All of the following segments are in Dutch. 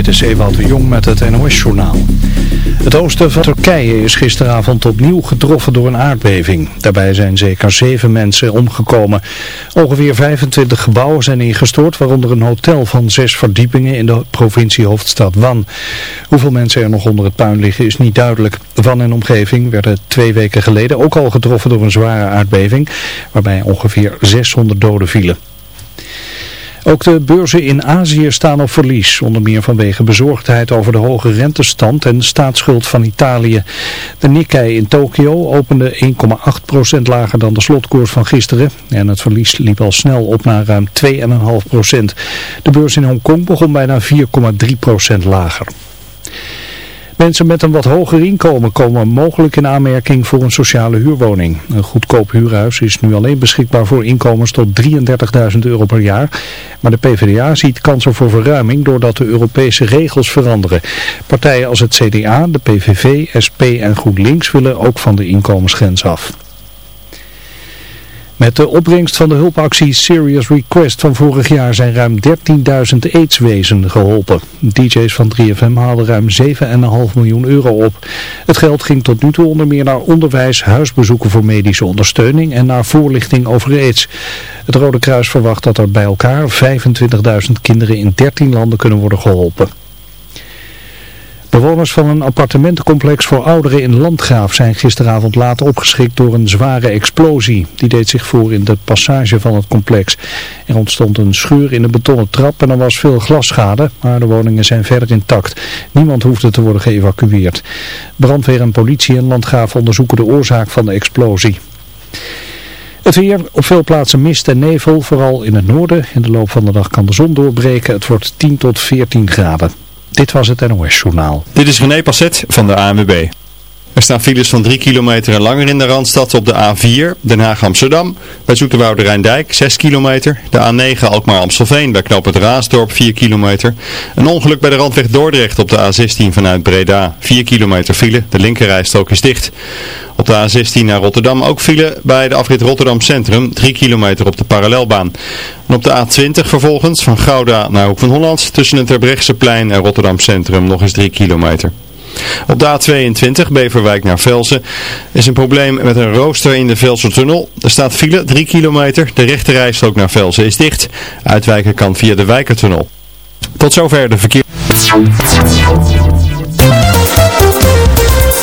Dit is Ewald de Jong met het NOS-journaal. Het oosten van Turkije is gisteravond opnieuw getroffen door een aardbeving. Daarbij zijn zeker zeven mensen omgekomen. Ongeveer 25 gebouwen zijn ingestort, waaronder een hotel van zes verdiepingen in de provinciehoofdstad Van. Hoeveel mensen er nog onder het puin liggen is niet duidelijk. Van en omgeving werden twee weken geleden ook al getroffen door een zware aardbeving, waarbij ongeveer 600 doden vielen. Ook de beurzen in Azië staan op verlies, onder meer vanwege bezorgdheid over de hoge rentestand en staatsschuld van Italië. De Nikkei in Tokio opende 1,8% lager dan de slotkoers van gisteren en het verlies liep al snel op naar ruim 2,5%. De beurs in Hongkong begon bijna 4,3% lager. Mensen met een wat hoger inkomen komen mogelijk in aanmerking voor een sociale huurwoning. Een goedkoop huurhuis is nu alleen beschikbaar voor inkomens tot 33.000 euro per jaar. Maar de PvdA ziet kansen voor verruiming doordat de Europese regels veranderen. Partijen als het CDA, de PVV, SP en GroenLinks willen ook van de inkomensgrens af. Met de opbrengst van de hulpactie Serious Request van vorig jaar zijn ruim 13.000 aidswezen geholpen. DJ's van 3FM haalden ruim 7,5 miljoen euro op. Het geld ging tot nu toe onder meer naar onderwijs, huisbezoeken voor medische ondersteuning en naar voorlichting over aids. Het Rode Kruis verwacht dat er bij elkaar 25.000 kinderen in 13 landen kunnen worden geholpen. Bewoners van een appartementencomplex voor ouderen in Landgraaf zijn gisteravond laat opgeschrikt door een zware explosie. Die deed zich voor in de passage van het complex. Er ontstond een scheur in de betonnen trap en er was veel glasschade, maar de woningen zijn verder intact. Niemand hoefde te worden geëvacueerd. Brandweer en politie in Landgraaf onderzoeken de oorzaak van de explosie. Het weer, op veel plaatsen mist en nevel, vooral in het noorden. In de loop van de dag kan de zon doorbreken. Het wordt 10 tot 14 graden. Dit was het NOS Journaal. Dit is René Passet van de ANWB. Er staan files van 3 kilometer en langer in de Randstad op de A4, Den Haag-Amsterdam. Bij Zoeterwoude Rijndijk 6 kilometer. De A9 Alkmaar-Amstelveen bij knoop het Raasdorp 4 kilometer. Een ongeluk bij de randweg Dordrecht op de A16 vanuit Breda. 4 kilometer file, de linkerrijstrook is dicht. Op de A16 naar Rotterdam ook file bij de afrit Rotterdam Centrum. 3 kilometer op de parallelbaan. En op de A20 vervolgens van Gouda naar Hoek van Holland tussen het Terbrechtseplein en Rotterdam Centrum nog eens 3 kilometer. Op de A22 Beverwijk naar Velsen is een probleem met een rooster in de Velsertunnel. Er staat file 3 kilometer. De rechterrijstrook naar Velsen is dicht. Uitwijken kan via de Wijkertunnel. Tot zover de verkeer.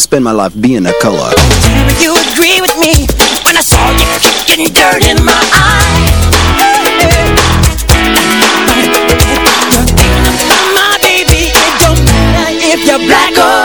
to spend my life being a color. You agree with me when I saw you kicking dirt in my eye. You're black or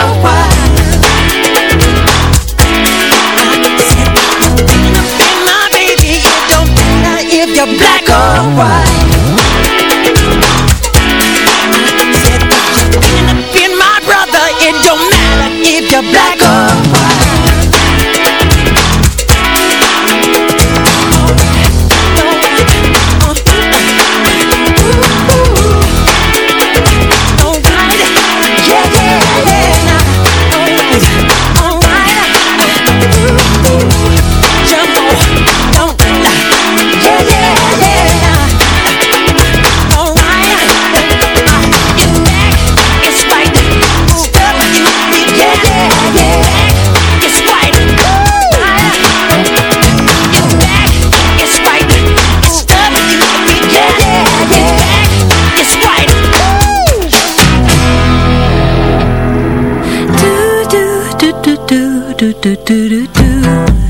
do do do do do.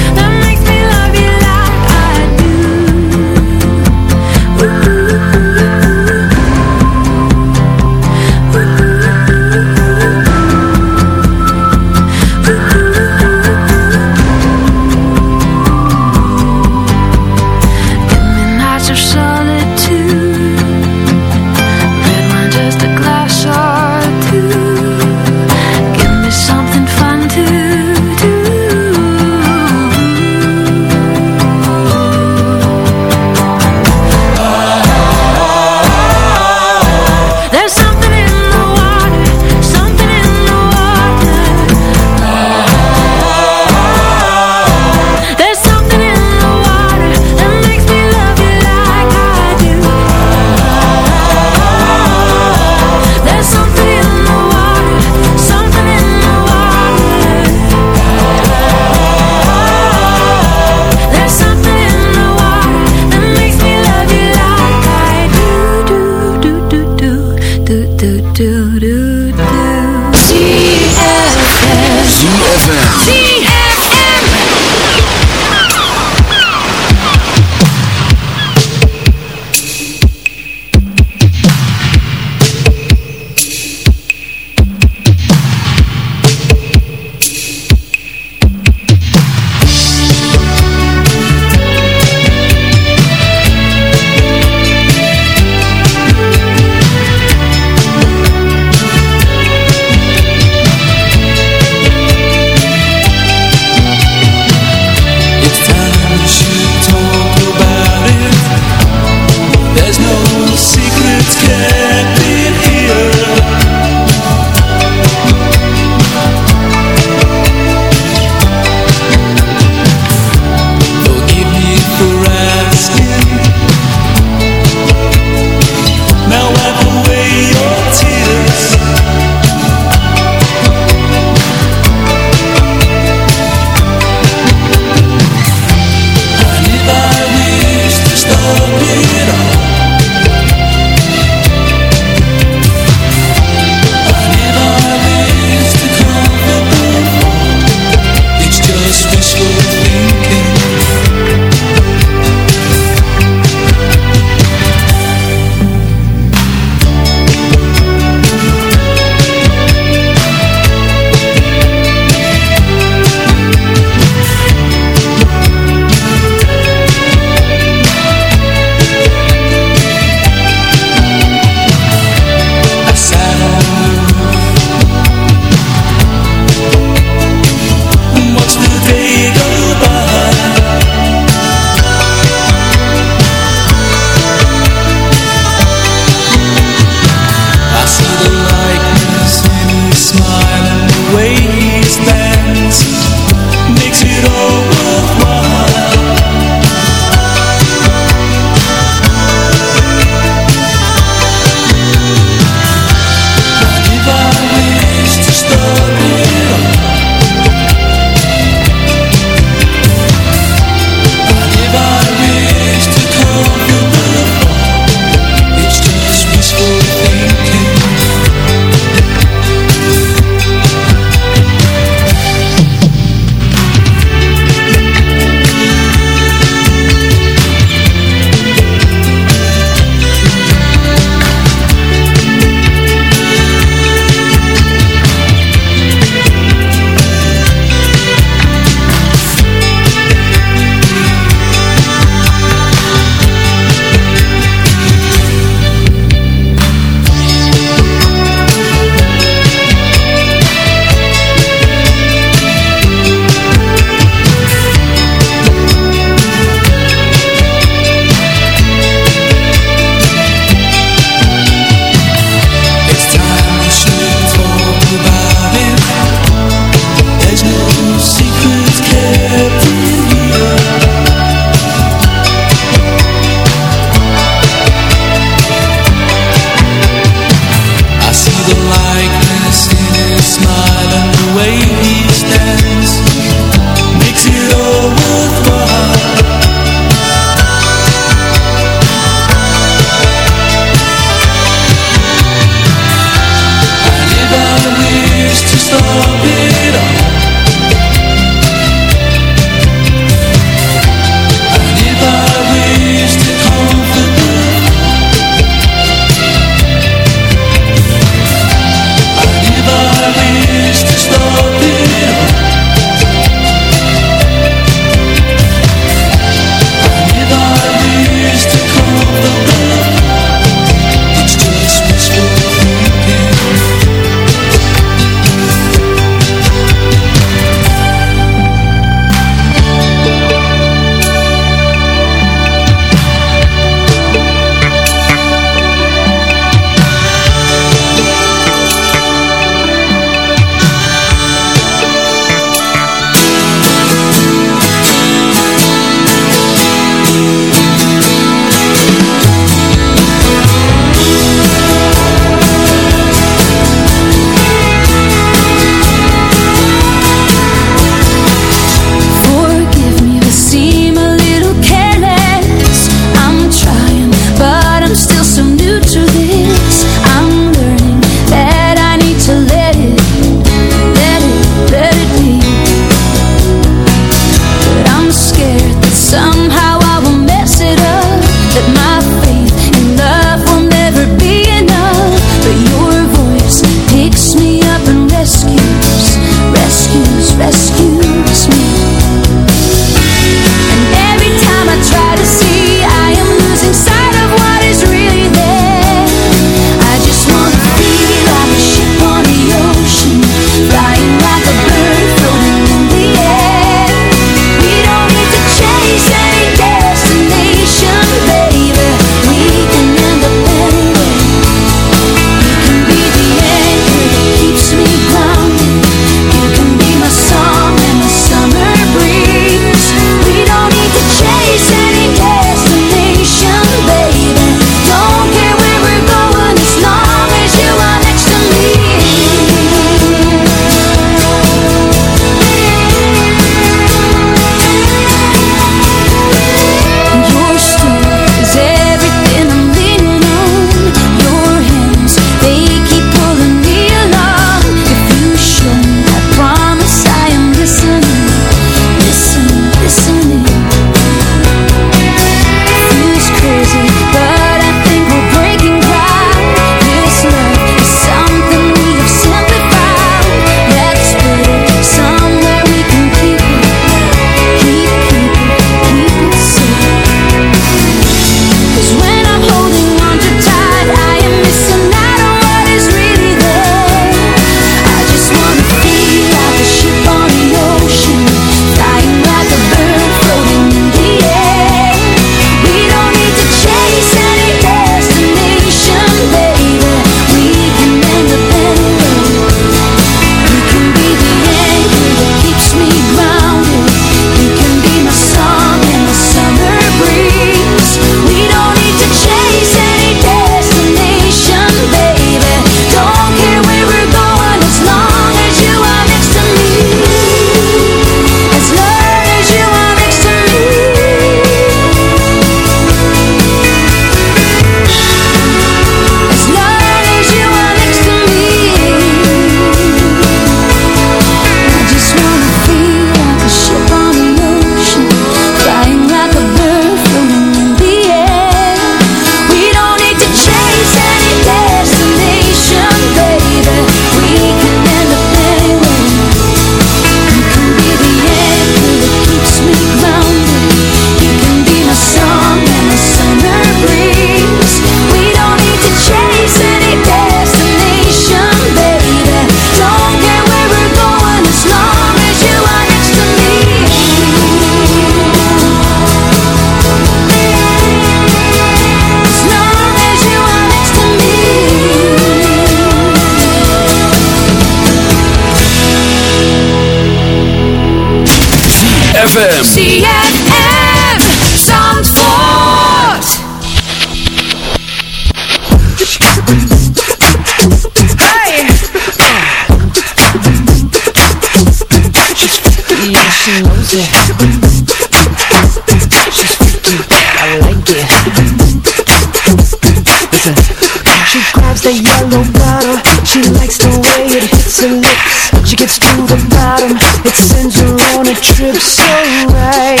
Grabs the yellow bottle. She likes the way it hits her lips. She gets to the bottom. It sends her on a trip so right.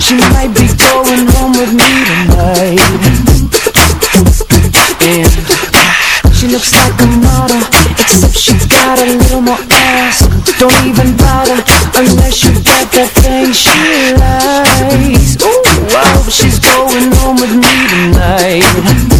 She might be going home with me tonight. And she looks like a model, except she's got a little more ass. Don't even bother unless you got that thing she likes. Ooh, wow, she's going home with me tonight.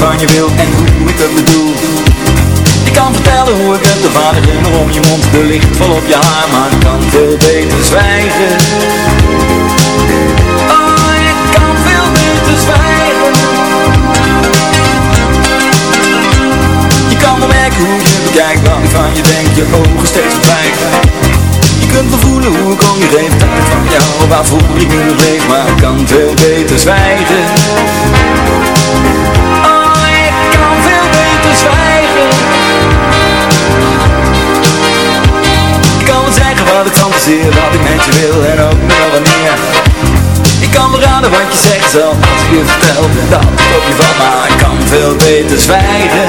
Van je wil en hoe ik het bedoel. Je kan vertellen hoe ik het, de vader glimmer om je mond, de licht vol op je haar, maar ik kan veel beter zwijgen. Oh, ik kan veel beter zwijgen. Je kan wel merken hoe je bekijk, wat ik van je denk, je ogen steeds verdwijgen. Je kunt wel voelen hoe ik om je heen tijd van jou, waarvoor ik nu leef, maar ik kan veel beter zwijgen. Oh, fantaseer, wat ik met je wil en ook wel wanneer. Ik kan raden wat je zegt, zelf als ik je vertel dat ik op je val, maar ik kan veel beter zwijgen.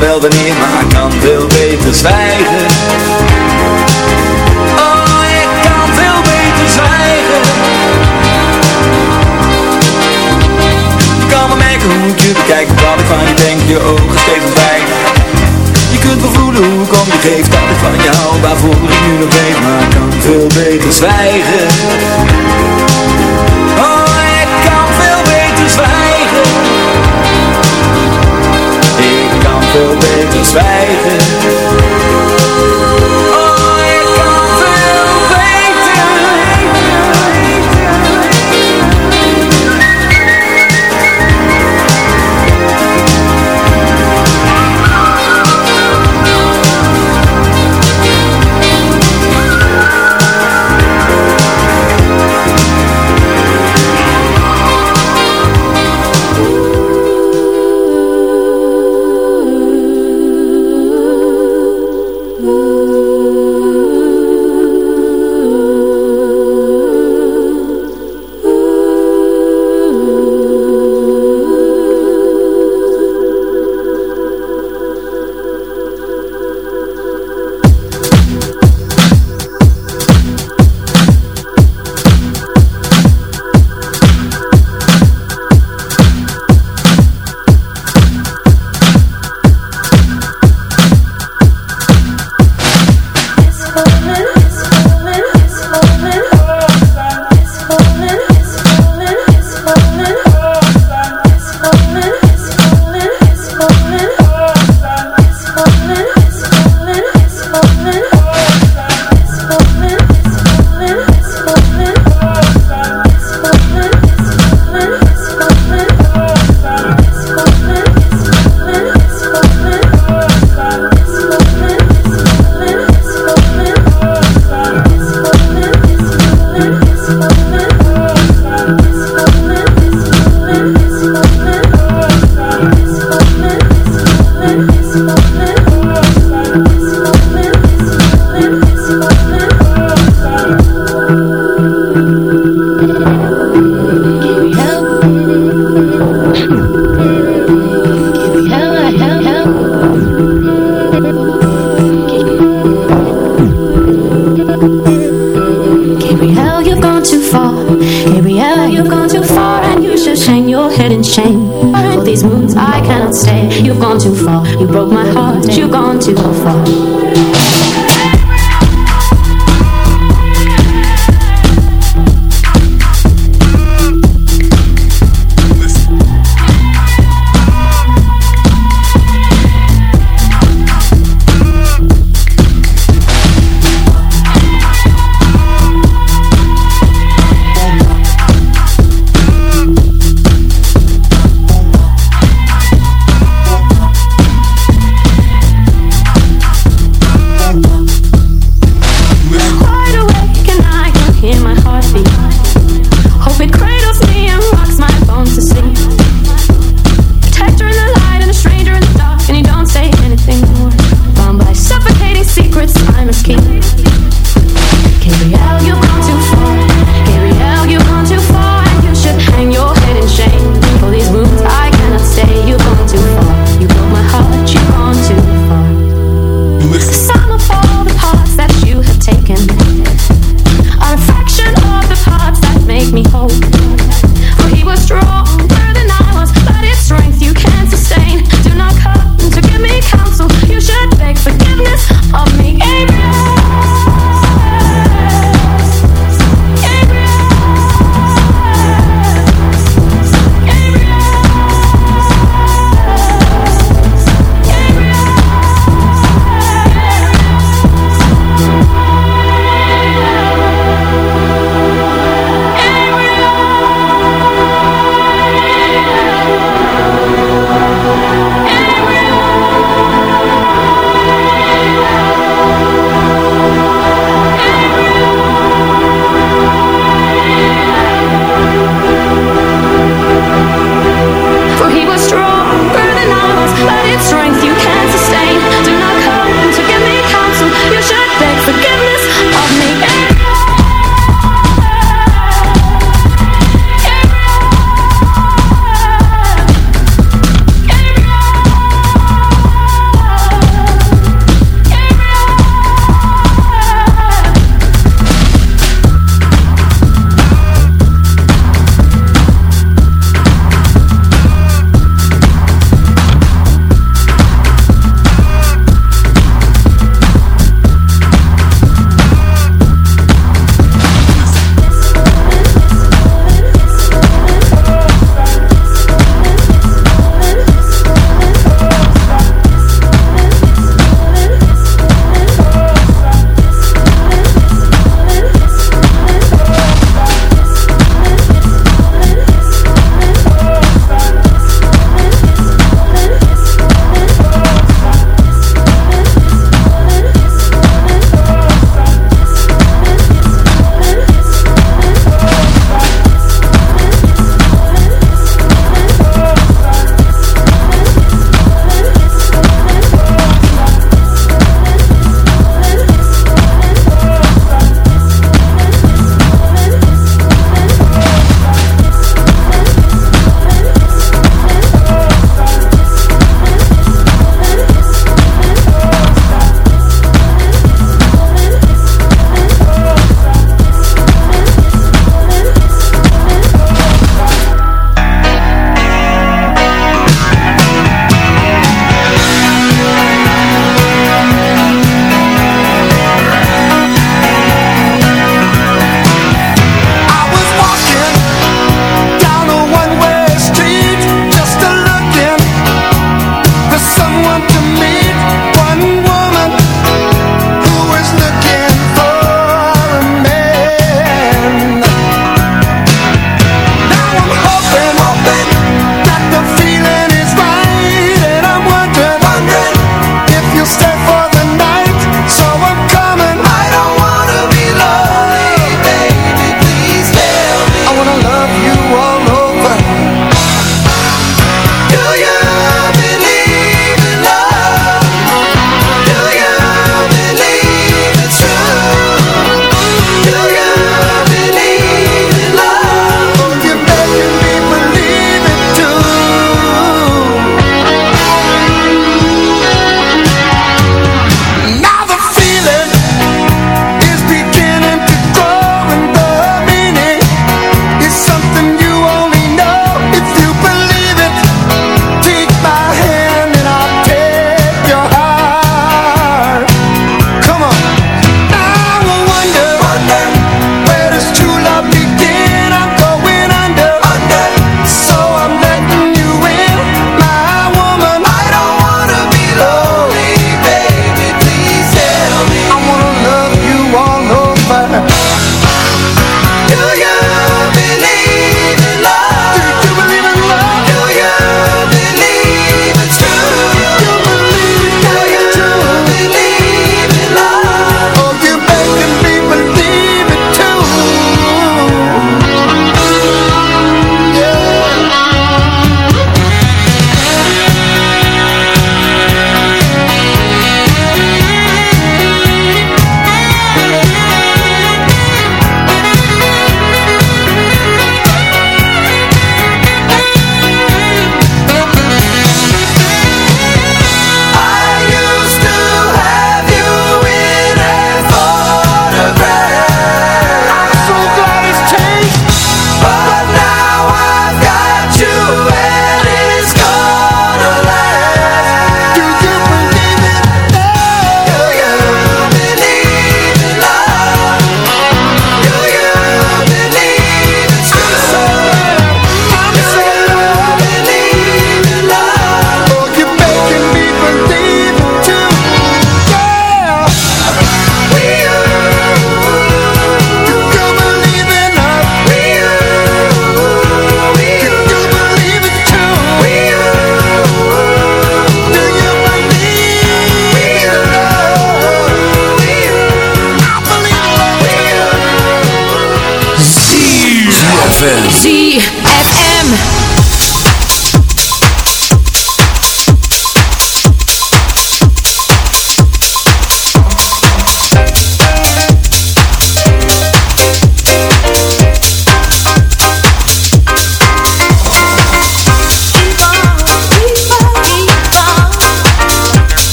Wel wanneer Maar ik kan veel beter zwijgen. Oh, ik kan veel beter zwijgen. Kan me merken hoe ik je bekijk Wat ik van je denk, je ogen steeds bij Je kunt wel voelen hoe ik om je geef Dat ik van je hou, waarvoor ik nu nog weet Maar ik kan veel beter zwijgen Veel beter zwijgen